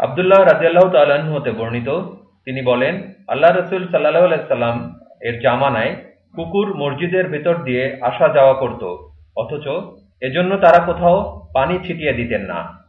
আবদুল্লাহ রাজিয়াল্লাহ তাল্লাহ্ন হতে বর্ণিত। তিনি বলেন আল্লাহ রসুল সাল্লাহ আলাইসাল্লাম এর জামানায় কুকুর মসজিদের ভেতর দিয়ে আসা যাওয়া করত। অথচ এজন্য তারা কোথাও পানি ছিটিয়ে দিতেন না।